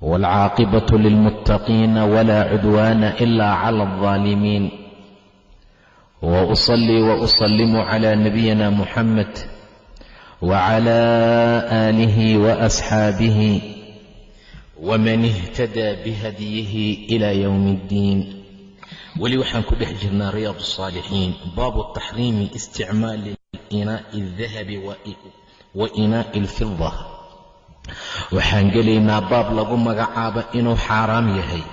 waalcaaqibatu lilmuttaqiina walaa cudwaana ilaa cala aldaalimiin wa usallii wa usallimu calaa nabiyina muxamed wacala aalihi wa asxaabihi waman ihtadaa bihadyihi ilaa yowmi iddiin weli waxaan ku dhex jirnaa riyaad saalixiin baabu taxriimi isticmaali inaa'i aldahabi wa inaa'i alfida waxaan gelaynaa baab lagu magacaabo inuu xaaraam yahay.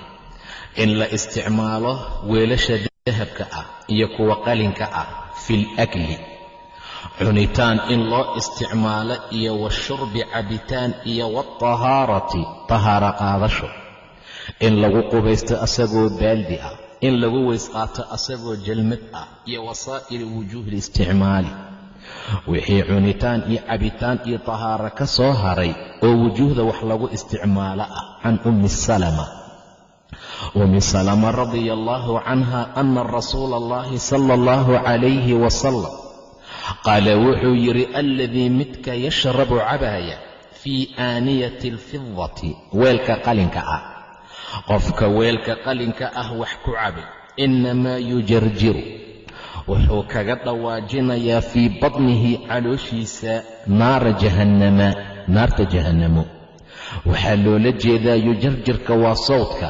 In la isticmaalo weelasha dahabka ah iyo kuwa qalinka ah fil akli. Cunitaan in loo isticmaalo iyo washurbi cabitaan iyo waaltahaarati tahaaro qaadasho. In lagu qubaysto asagoo baaldi ah in lagu weysqaato asagoo jalmad ah iyo wasaa'ili wujuuhi listicmaali wixii cunitaan iyo cabitaan iyo tahaaro ka soo haray oo wujuuhda wax lagu isticmaalo ah can ummi salama. Ummi salama radia allaahu canha ana rasuula allahi sala allahu calayhi wasalam qaala wuxuu yidhi aladii midka yashrabu cabaaya fii aaniyati alfidati weelka qalinka ah. Qofka weelka qalinka ah wax ku cabay innamaa yujarjiru wuxuu kaga dhawaajinayaa fii badnihi calooshiisa naara jahannama naarta jahannamo waxaa loola jeedaa yujarjirka waa sawdka.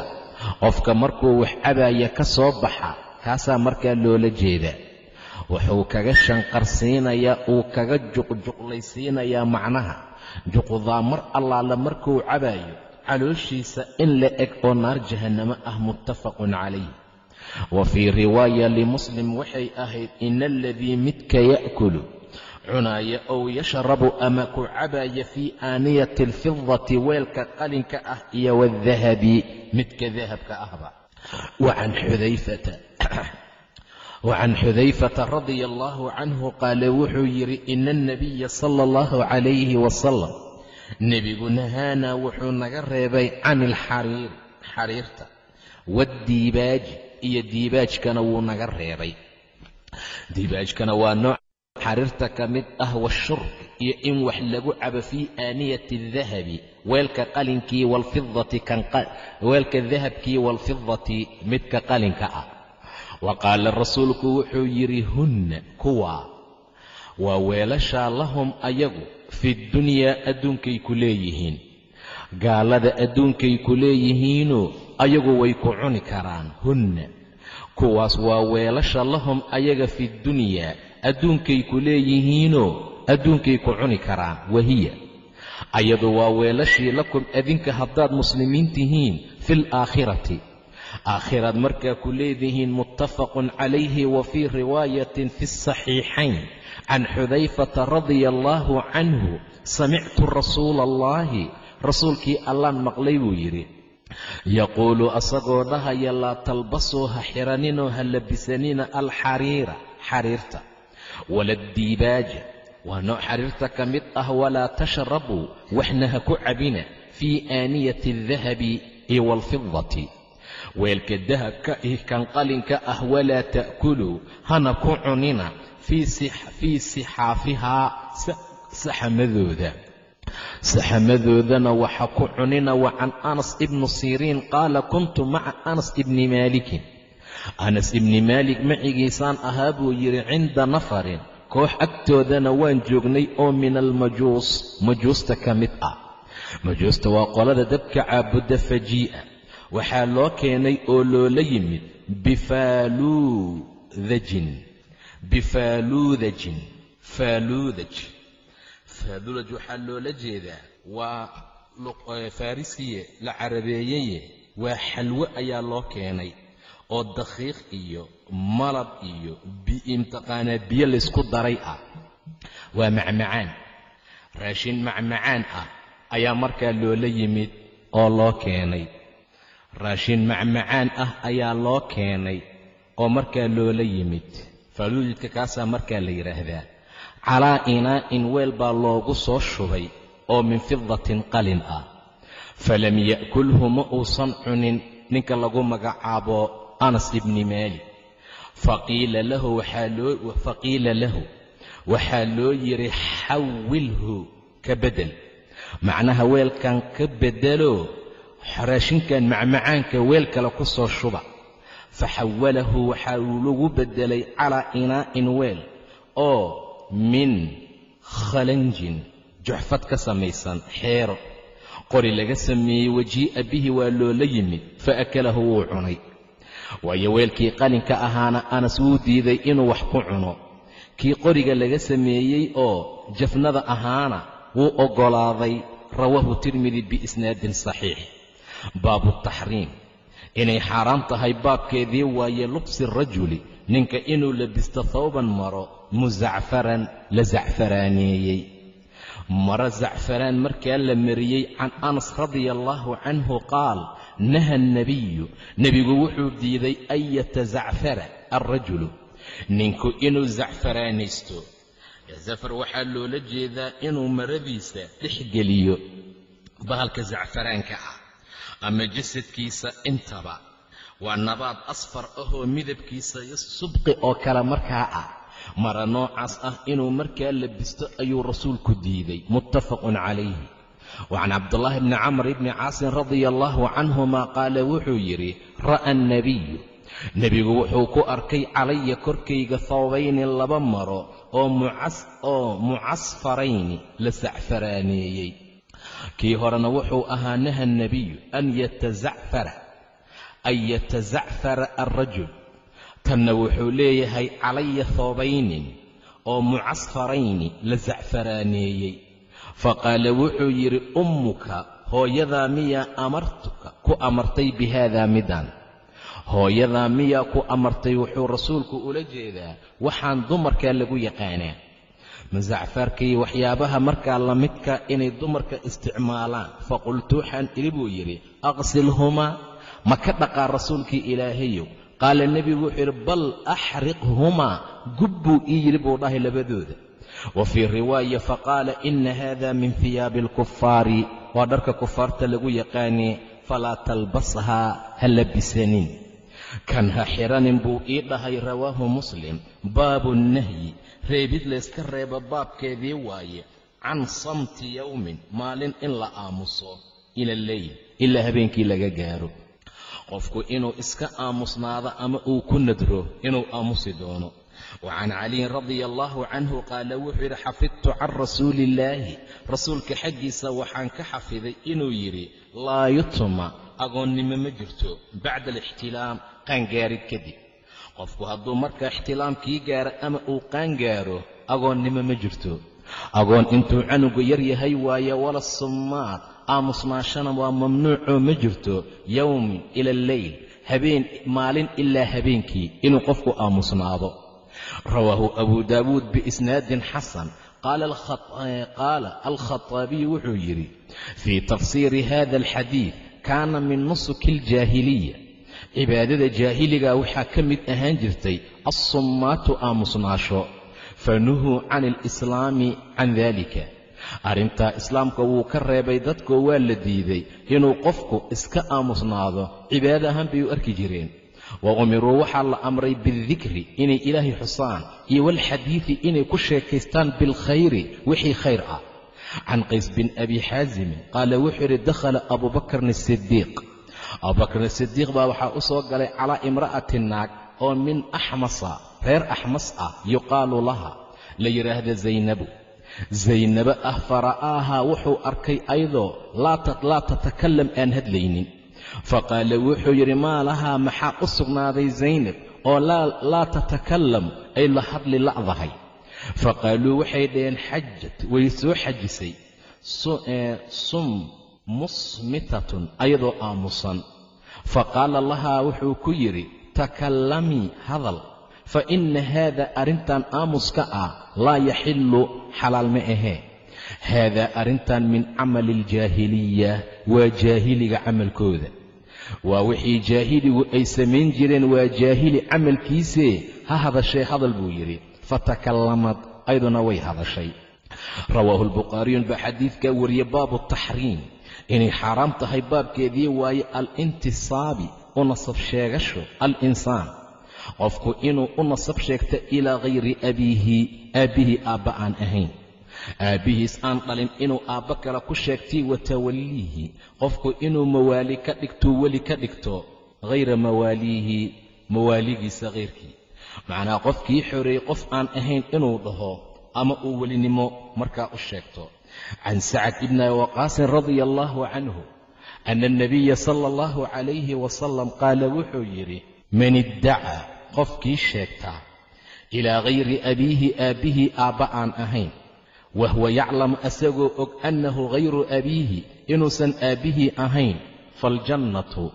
Qofka markuu wax cabaaya ka soo baxa kaasaa markaa loola jeedaa wuxuu kaga shanqarsiinayaa uu kaga juqjuqlaysiinayaa macnaha. Juqdaa mar allaala markuu cabaayo calooshiisa in la eg oo naar jahannamo ah muttafaqun calayh wa fii riwaaya limuslim waxay ahayd ina aladii midka ya'kulu cunaaya ow yashrabu ama ku cabaaya fii aaniyati alfidati weelka qalinka ah iyo waadahabi midka dahabka ahba wacan xudayfata radia allaahu canhu qaala wuxuu yidhi ina alnabiya sala allahu calayhi wasalam nebigu nahaanaa wuxuu naga reebay can ilxariiri xariirta waaddiibaaji iyo diibaajkana wuu naga reebay. Diibaajkana waa nooc xariirta ka mid ah washurb iyo in wax lagu cabo fii aaniyati adahabi weelka qalinkii waalfidati weelka dahabkii waalfidati midka qalinka ah. Wa qaala rasuulku wuxuu yidhi hunna kuwaa waa weelashaa lahum ayagu fi dunyaa adduunkay ku leeyihiin. Gaalada adduunkay ku leeyihiinoo ayagu way ku cuni karaan hunna kuwaas waa weelasha lahum ayaga fi dunyaa adduunkay ku leeyihiinoo adduunkay ku cuni karaan wahiya. Ayadu waa weelashii lakum adinka haddaad muslimiin tihiin fi alaakhirati aakhiraad markaa ku leedihiin muttafaqun calayhi wa fii riwaayatin fi asaxiixayn can xudayfata radia allaahu canhu samictu rasuula allaahi rasuulkii allaan maqlay buu yidhi yaquulu asagoo dhahaya laa talbasuu ha xiraninoo ha labisanina alxariira xariirta. Waladdiibaaja waa nooc xariirta ka mid ah walaa tashrabuu waxna ha ku cabina fii aaniyati aldahabi iyo weelka dahabka ih kan qalinka ah walaa ta'kuluu hana ku cunina fii sixaafihaa saxamadooda saxamadoodana waxa ku cunina wa can anas ibnu siriin qaala kuntu maca anas ibni maalikin. Anas ibni maalik macigiisaan ahaa buu yidhi cinda nafarin koox agtoodana waan joognay oo min almajuus majuusta ka mid ah. Majuusta waa qolada dabka caabudda fajii'a. Waxaa loo keenay oo loola yimid bifaaluudajin bifaaluudajin faaluudaj faaluudaj waxaa loola jeedaa waa farisiye la carabeeyeye waa xalwo ayaa loo keenay oo dakhiiq iyo malab iyo imtaqaanaa biyo laysku daray ah. Waa macmacaan raashin macmacaan ah ayaa markaa loola yimid oo loo keenay. Raashin macmacaan ah ayaa loo keenay oo markaa loola yimid. Faluujidka kaasaa markaa la yidhaahdaa calaa inaa'in weel baa loogu soo shubay oo min fidatin qalin ah. Falam ya'kulhu ma uusan cunin ninka lagu magacaabo anas ibni maalik. Faqiila lahu waxaa loo yidhi xawilhu ka beddel macnaha weelkan ka beddelo raashinkan macmacaanka weel kale ku soo shuba. Faxawalahu waxaa uu lagu beddelay calaa inaa'in weel oo min khalanjin juxfad ka samaysan xeero qori laga sameeyey wajii'a bihi waa loola yimid fa akalahu wuu cunay. Waayo weelkii qalinka ahaana anas wuu diiday inuu wax ku cuno. Kii qoriga laga sameeyey oo jafnada ahaana wuu oggolaaday rawaahu tirmidi biisnaadin saxiix. Baabu taxriim inay xaaraam tahay baabkeedii waaye lubsi rajuli ninka inuu labisto thawban maro musacfaran la sacfaraaneeyey maro zacfaraan markaa la mariyey can anas radia allaahu canhu qaal naha annabiyu nebigu wuxuu diiday an yatazacfara alrajulu ninku inuu zacfaraanaysto. Zafar waxaa loola jeedaa inuu maradiisa dhexgeliyo bahalka zacfaraanka ah ama jasadkiisa intaba waa nabaad asfar ahoo midabkiisa subqi oo kale markaa ah. Mara noocaas ah inuu markaa labisto ayuu rasuulku diiday muttafaqun calayhi. Wa can cabdulaahi bni camr bni caasin radia allaahu canhuma qaala wuxuu yidhi ra'a annabiyu nebigu wuxuu ku arkay calaya korkayga thawbayni laba maro oo mucasfarayni la sacfaraaneeyey. Kii horena wuxuu ahaa naha annabiyu an yatazacfara an yatazacfara alrajul tanna wuxuu leeyahay calaya thoobaynin oo mucasfarayni la sacfaraaneeyey faqaala wuxuu yidhi ummuka hooyadaa miyaa amartuka ku amartay bi haadaa midaan. Hooyadaa miyaa ku amartay wuxuu rasuulku ula jeedaa waxaan dumarkaa lagu yaqaanaa. Masacfaarkaiyo waxyaabaha markaa la midka inay dumarka isticmaalaan? Faqultu waxaan idhi buu yidhi aqsilhumaa ma ka dhaqaa rasuulkii ilaahayow? Qaala nebigu wuxuu yidhi bal axriqhumaa gub buu ii yidhi buu dhahay labadooda. Wa fii riwaaya faqaala ina haada min hiyaabi alkufaari waa dharka kufaarta lagu yaqaanee falaa talbashaa ha labisanin. Kan ha xidhanin buu ii dhahay rawaahu muslim. Baabu nahyi reebid layska reebo baabkeedii waaye can samti yowmin maalin in la aamuso ila leyl ilaa habeenkii laga gaaro qofku inuu iska aamusnaado ama uu ku nadro inuu aamusi doono. Wa can caliyin radia allaahu canhu qaala wuxuu yidhi xafidtu can rasuuli illaahi rasuulka xaggiisa waxaan ka xafiday inuu yidhi laa yutma agoonnimo ma jirto bacda alixtilaam qaangaarid kadib qofku hadduu markaa ixtilaamkii gaaro ama uu qaangaaro agoonnimo ma jirto. Agoon intuu canugu yar yahay waaye wala summaad aamusnaashana waa mamnuucoo ma jirto yowmin ila alleyl habeen maalin ilaa habeenkii inuu qofku aamusnaado. Rawaahu abu daawuud biisnaadin xasan. Qaala alkhataabiyu wuxuu yidhi fii tafsiiri hada alxadiid kaana min nusuki aljaahiliya. Cibaadada jaahiliga waxaa ka mid ahaan jirtay assummaatu aamusnaasho. Fanuhuu can alislaami can dalika arrintaa islaamka wuu ka reebay dadkoo waa la diiday inuu qofku iska aamusnaado cibaado ahaan bay u arki jireen. Wa umiruu waxaa la amray bildikri inay ilaahay xusaan iyo walxadiidi inay ku sheekaystaan bilkhayri wixii khayr ah. Can qays bin abi xaasimin qaala wuxuu yidhi dakhala abubakrin asidiiq abubakrin asidiiq baa waxaa u soo galay calaa imra'ati naag oo min axmasa reer axmas ah yuqaalu laha la yidhaahda zaynabu zaynabo ah fara'aahaa wuxuu arkay ayadoo laa tatakalam aan hadlaynin. Faqaala wuxuu yidhi maa lahaa maxaa u sugnaaday zaynab oo laa tatakalam ay la hadli la'dahay. Faqaaluu waxay dhaheen xajat way soo xajisay. Sum musmitatun ayadoo aamusan. Faqaala lahaa wuxuu ku yidhi takallamii hadal fa inna haada arrintan aamuska ah laa yaxillu xalaal ma ahee haadaa arrintan min camali aljaahiliya waa jaahiliga camalkooda. Waa wixii jaahiligu ay samayn jireen waa jaahili camalkiisee ha hadashay hadal buu yidhi fatakallamad ayduna way hadashay. Rawaahu lbukhaariyun baa xadiidkaa wariye baabu taxriim. Inay xaaraam tahay baabkeedii waaye alintisaabi u nasab sheegasho alinsaan qofku inuu u nasab sheegto ilaa hayri abiihi aabbihii aabba aan ahayn. Aabbihiis aan dhalin inuu aabbo kale ku sheegtay wa tawalliihi qofku inuu mawaali ka dhigtuu weli ka dhigto hayra mawaaliihi mawaaligiisa hayrkii macnaa qofkii xoreeyey qof aan ahayn inuu dhaho ama uu welinimo markaa u sheegto. Can sacad ibni waqaasin radia allaahu canhu ana alnabiya sala allahu calayhi wasalam qaala wuxuu yidhi man iddacaa qofkii sheegtaa ilaa hayri abiihi aabbihii aabba aan ahayn. Wahuwa yaclam asagoo og annahu hayru abiihi inuusan aabbihii ahayn. Faaljannatu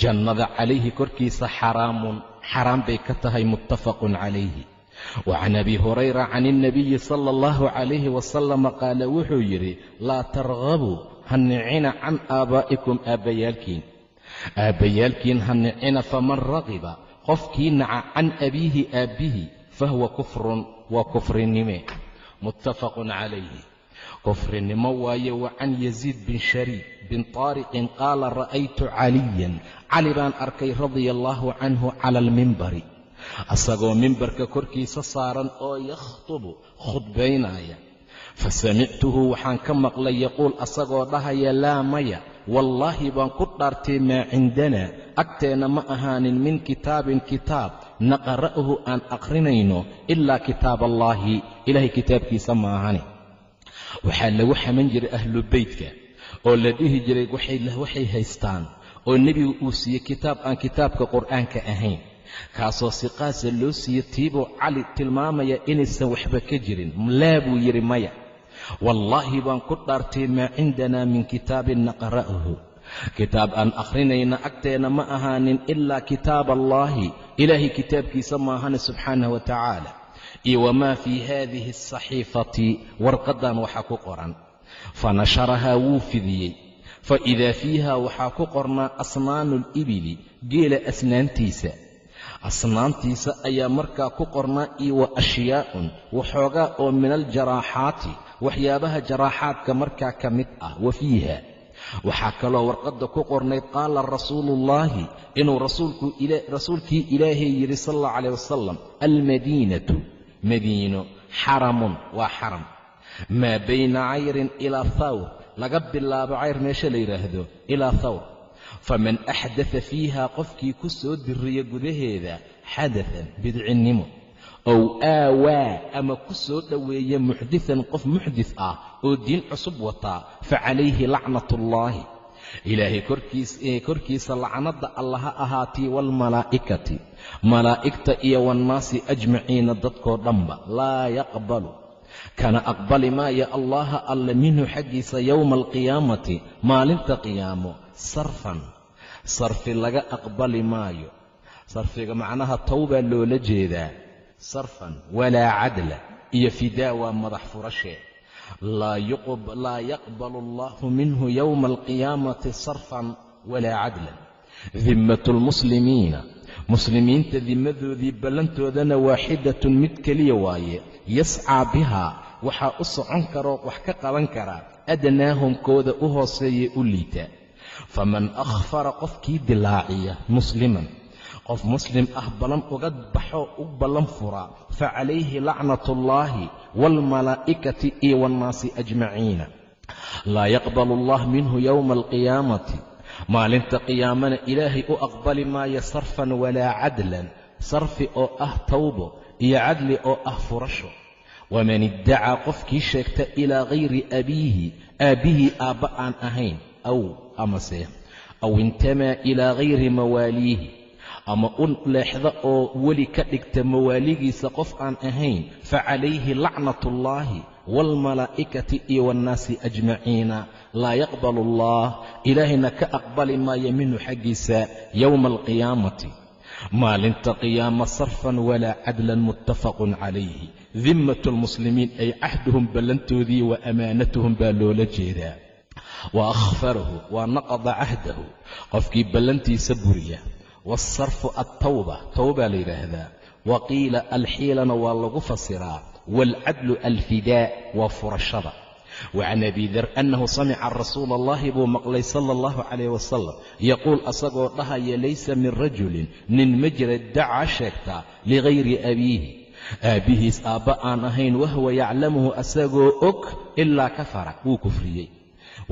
jannada calayhi korkiisa xaraamun xaraam bay ka tahay muttafaqun calayhi. Wa can abi hurayra can ilnabiyi sala allahu calayhi wasalama qaala wuxuu yidhi laa targhabuu ha nicina can aabaa'ikum aabbayaalkiin. Aabbayaalkiin ha nicina faman ragiba qofkii naca can abiihi aabbihi fahuwa kufrun waa kufrinime. Muttafaqun calayhi. Kufrinimo waaye wa can yaziid bin shariik bin taariqin qaala ra'aytu caliyan. Cali baan arkay radia allaahu canhu cala almimbari asagoo mimbarka korkiisa saaran oo yakhtubu khudbaynaya. Fa samictuhu waxaan ka maqlay yaquul asagoo dhahaya laa maya wallaahi baan ku dhaartay maa cindanaa agteenna ma ahaanin min kitaabin kitaab. Naqra'uhu aan aqrinayno ilaa kitaab allaahi ilaahay kitaabkiisa maahane waxaa lagu xaman jiray ahlu beytka oo la dhihi jiray waxay haystaan oo nebigu uu siiyey kitaab aan kitaabka qur'aanka ahayn. Kaasoo si qaasa loo siiye tiibuu cali tilmaamaya inaysan waxba ka jirin. Laa buu yidhi maya wallaahi baan ku dhaartay maa cindanaa min kitaabin naqra'uhu. Kitaab aan akhrinayna agteenna ma ahaanin ilaa kitaab allaahi. Ilaahay kitaabkiisa maahane subxaanah wa tacaala. Iyo wamaa fii haadihi asaxiifati warqaddan waxaa ku qoran. Fa nasharahaa wuu fidiyey. Fa idaa fiiha waxaa ku qornaa asnaanu libili geela asnaantiisa. Asnaantiisa ayaa markaa ku qornaa iyo wa ashyaa'un waxoogaa oo min aljaraaxaati waxyaabaha jaraaxaadka markaa ka mid ah wa fiiha. Waxaa kaloo warqadda ku qornayd qaala rasuuluullaahi inuu rasuulkii ilaahay yidhi sal allahu calayh wasalam almadiinatu. Madiino xaramun waa xaram. Maa bayna cayrin ilaa thawr. Laga bilaabo cayr meesha la yidhaahdo ilaa thawr. Faman axdata fiiha qofkii ku soo diriya gudaheeda xadatan bidcinnimo ow aawaa ama ku soo dhoweeya muxditan qof muxdis ah oo diin cusub wataa fa calayhi lacnatullaahi. Ilaahay korkiisa lacnadda alla ha ahaatii waalmalaa'ikati malaa'igta iyo waannaasi ajmaciina dadkoo dhanba laa yaqbalu. Kana aqbali maaya allaha alla minhu xaggiisa yowma alqiyaamati maalinta qiyaamo sarfan. Sarfi laga aqbali maayo. Sarfiga macnaha towbaa loola jeedaa sarfan walaa cadla iyo fidaa waa madax furashee laa yaqbalu allahu minhu yowma alqiyaamati sarfan walaa cadlan dimmatu lmuslimiina muslimiinta dimmadoodii ballantoodana waaxidatun mid keliya waaye. Yascaa bihaa waxaa u socon karoo wax ka qaban karaa adnaahum kooda u hooseeya u liita. Faman akhfara qofkii dilaaciya musliman qof muslim ah ballan uga baxo u ballan furaa fa calayhi lacnatullaahi waalmalaa'ikati iyo waannaasi ajmaciina laa yaqbalu allah minhu yowma alqiyaamati maalinta qiyaamana ilaahay u aqbali maayo sarfan walaa cadlan. Sarfi oo ah tawbo iyo cadli oo ah furasho. Waman iddacaa qofkii sheegta ilaa hayri abiihi aabbihii aabba aan ahayn aw amase aw intamaa ilaa hayri mawaaliihi ama u leexda oo weli ka dhigta mawaaligiisa qof aan ahayn fa calayhi lacnatullaahi waalmalaa'ikati iyo waannaasi ajmaciina. Laa yaqbalu allah ilaahayna ka aqbali maayo minhu xaggiisa yowma alqiyaamati maalinta qiyaama sarfan walaa cadlan muttafaqun calayhi. Dimmatu lmuslimiin ay cahduhum ballantoodii wa amaanatuhum baa loola jeedaa. Wa akhfarahu waa naqada cahdahu. Qofkii ballantiisa buriya waasarfu attawba towbaa la yidhaahdaa wa qiila alxiilana waa lagu fasiraa waalcadlu alfidaa waa furashada wacan abi dar annahu samica rasuula allahi buu maqlay sala allahu calayh wasalam yaquul asagoo dhahaya laysa min rajulin nin ma jira dacaa sheegtaa ligayri abiihi aabbihiis aabba aan ahayn wahwa yaclamuhu asagoo og ilaa kafara wuu kufriyey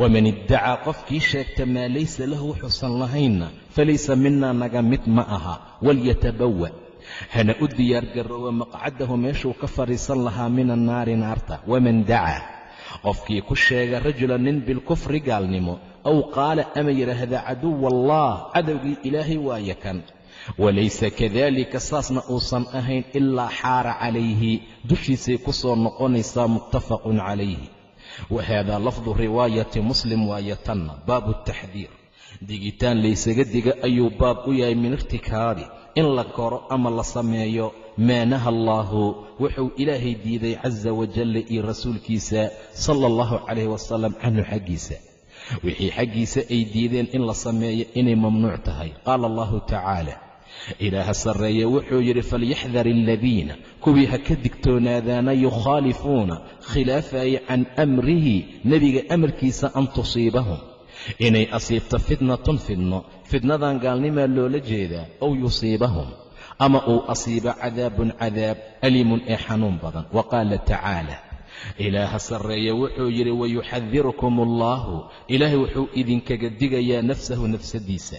waman iddacaa qofkii sheegta maa laysa lahu wuxuusan lahaynna falaysa minaa naga mid ma aha walyatabawa. Hana u diyaargaroowa maqcadahu meeshuu ka fadhiisan lahaa min annaari naarta. Waman dacaa qofkii ku sheega rajulan nin bilkufri gaalnimo aw qaala ama yidhaahda caduwa allah cadowgii ilaahay waaye kan walaysa kadalika saasna uusan ahayn ilaa xaara calayhi dushiisay ku soo noqonaysaa muttafaqun calayhi wa lafdu riwaayati muslim waaye tanna baabu digitaan laysaga diga ayuu baab u yahay min irtikaabi in la koro ama la sameeyo maa naha allaahu wuxuu ilaahay diiday casa wajalla iyo rasuulkiisa sala allahu calayh wasalam canhu xaggiisa wixii xaggiisa ay diideen in la sameeyo inay mamnuuc tahay qaala allahu tacaala ilaaha sarreeye wuxuu yidhi falyaxdar aladiina kuwii ha ka digtoonaadaana yukhaalifuuna khilaafaya can amrihi nebiga amarkiisa an tusiibahum. Inay asiibto fitnatun fidno fidnadan gaalnimaa loola jeedaa ow yusiibahum. Ama uu asiibo cadaabun cadaab aliimun ee xanuun badan wa qaala tacaala. Ilaaha sarreeye wuxuu yidhi wayuxadirukum allaahu. Ilaahay wuxuu idinkaga digayaa nafsahu nafsadiisa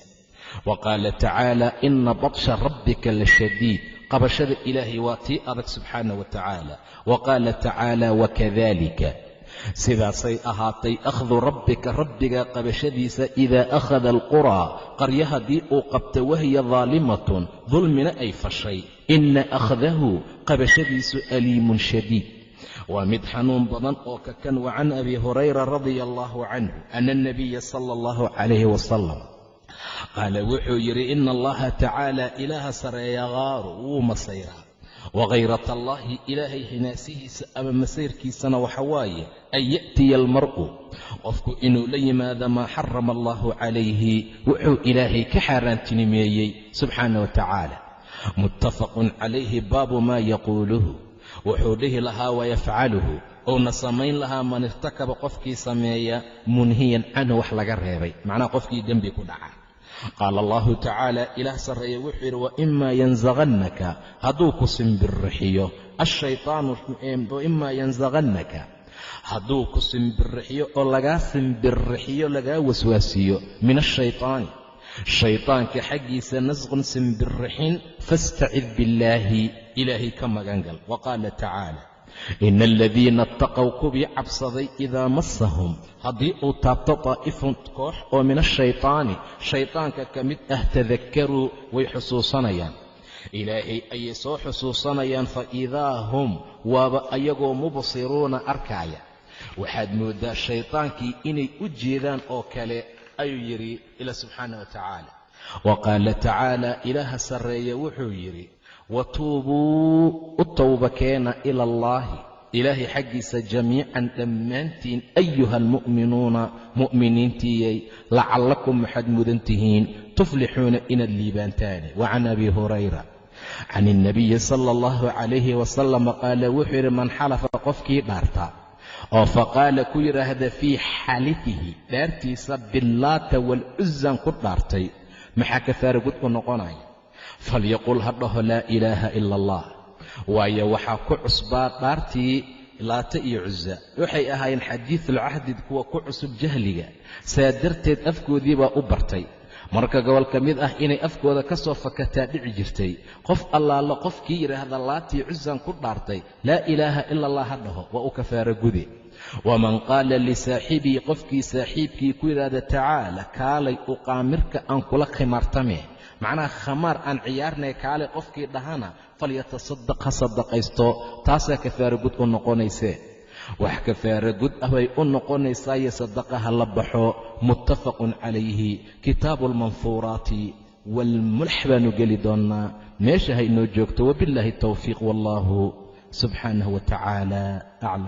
wa qaala tacaala ina badsha rabbika la shadiid qabashada ilaahay waa tii adag subxaana wa tacaala wa qaala tacaala wakadalika sidaasay ahaatay akhdu rabbika rabbiga qabashadiisa idaa akhada alquraa qaryo haddii uu qabta wahiya daalimatun dulmina ay fashay ina akhdahu qabashadiisu aliimun shadiid waa mid xanuun badan oo ka kan wa can abi hurayra radia allahu canhu ana alnabiya sala allahu calayhi wasalam qaala wuxuu yidhi ina allaha tacaala ilaaha sareeya qaaru wuu masayraa. Wakayrat allaahi ilaahay hinaasihiisa ama masayrkiisana waxa waaye an ya'tiya almar'u. Qofku inuu la yimaado maa xarama allahu calayhi wuxuu ilaahay ka xaaraantinimeeyey subxaana wa tacaala. Muttafaqun calayhi baabu maa yaquuluhu. Wuxuu dhihi lahaa wayafcaluhu uuna samayn lahaa man irtakaba qofkii sameeya munhiyan canhu wax laga reebay. Macnaha qofkii dembi ku dhaca qaala allahu tacaala ilaah sarreeye wuxuu yidhi waimaa yansaqannaka hadduu ku simbirrixiyo ashaytaanu waimaa yansaqannaka hadduu ku simbirrixiyo oo lagaa simbirrixiyo lagaa waswaasiiyo min ashaytaani shaytaanka xaggiisa nasqun simbirrixin fastacid billaahi ilaahay ka magan gal wa ina aladiina attaqow kuwii cabsaday idaa massahum haddii uu taabto daa'ifun koox oo min ashaytaani shaytaanka ka mid ah tadakkaruu way xusuusanayaan ilaahay ayay soo xusuusanayaan fa idaa hum waaba ayagoo mubsiruuna arkaaya waxaad mooddaa shaytaankii inay u jeedaan oo kale ayuu yidhi ila subxaana wa tacaala wa qaala ilaaha sarreeye wuxuu yidhi watuubuu u towba keena ila allaahi ilaahay xaggiisa jamiican dhammaantiin ayuha almu'minuuna mu'miniintiiyay lacallakum waxaad mudan tihiin tuflixuuna inaad liibaantaane wa can abi hurayra can ilnabiyi sala allahu calayhi wasalama qaala wuxuu yidhi man xalafa qofkii dhaarta oo faqaala ku yidhaahda fii xalifihi dhaartiisa billaata waalcuzan ku dhaartay maxaa kafaara gud u noqonaya falyaqul ha dhaho laa ilaaha ila allah waayo waxaa ku cusbaa dhaartii laata iyo cusa waxay ahaayeen xadiidulcahdid kuwa ku cusub jahliga saa darteed afkoodii baa u bartay marka gobol ka mid ah inay afkooda ka soo fakataa dhici jirtay qof allaala qofkii yidhaahda laatii cusaan ku dhaartay laa ilaaha ila allah ha dhaho waa u kafaaro gude waman qaala lisaaxibii qofkii saaxiibkii ku yidhaahda tacaala kaalay uqaamirka aan kula khimaartame macnaha khamaar aan ciyaarnay kaale qofkii dhahana falyatasadaq ha sadaqaysto taasaa kafaaro gud u noqonaysee? Wax kafaaro gud ah bay u noqonaysaayo sadaqa ha la baxo. Muttafaqun calayhi. Kitaabu almanfuuraati waalmulx baanu geli doonnaa. Meesha ha inoo joogto. Wabillaahi towfiiq wallaahu subxaanahu wa tacaala aclam